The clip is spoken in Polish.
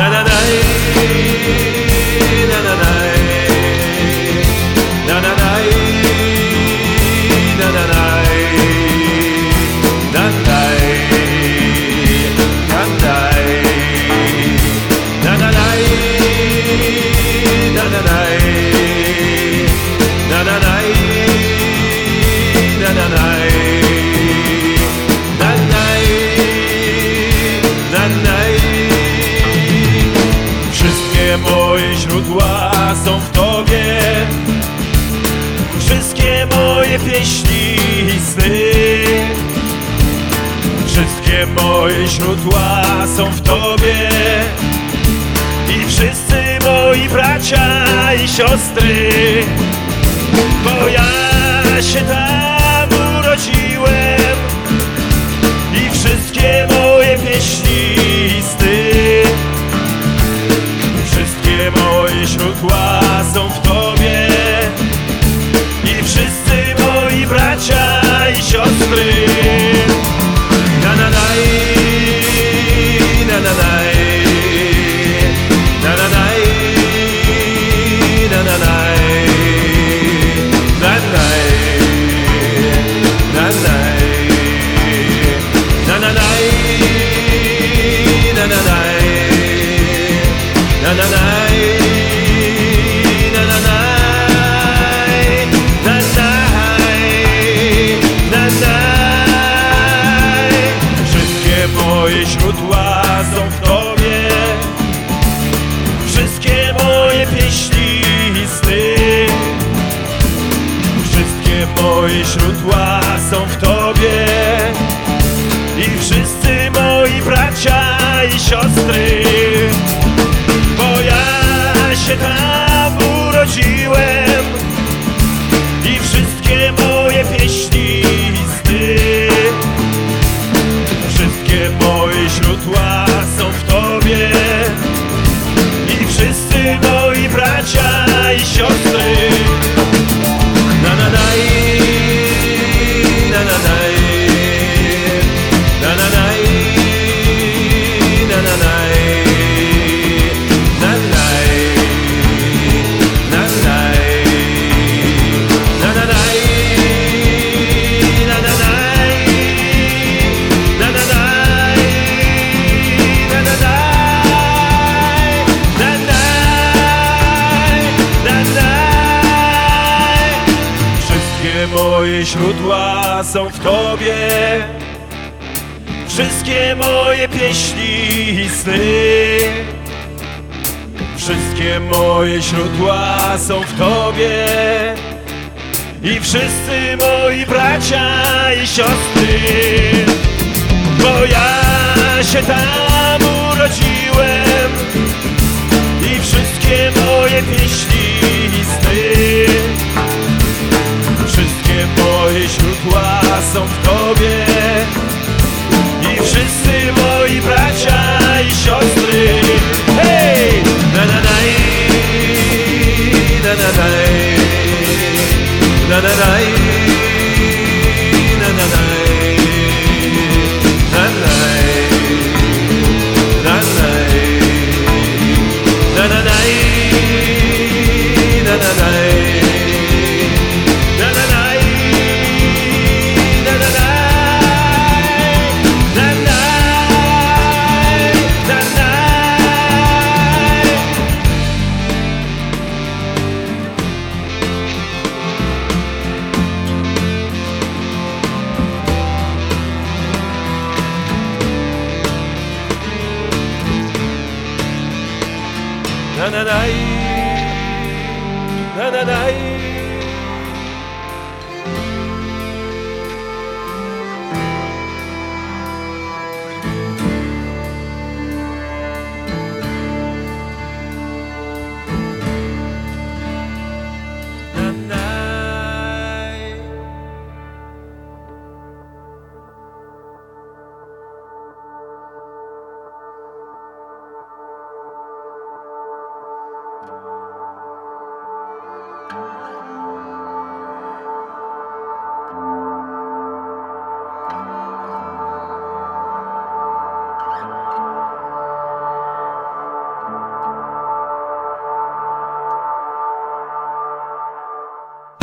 ダダダ Wszystkie moje źródła są w Tobie? Wszystkie moje pieśni i sny. Wszystkie moje źródła są w Tobie. I wszyscy moi bracia i siostry. Bo ja moje źródła źródła są w Tobie i wszyscy moi bracia i siostry bo ja się tam urodziłem i wszystkie moje pieśni i sny, wszystkie moje źródła są w Tobie i wszyscy moi bracia i siostry. Moje źródła są w Tobie. Wszystkie moje pieśni i sny. Wszystkie moje źródła są w Tobie. I wszyscy moi bracia i siostry. Bo ja się tam urodziłem. I wszystkie moje pieśni i sny Na na na na na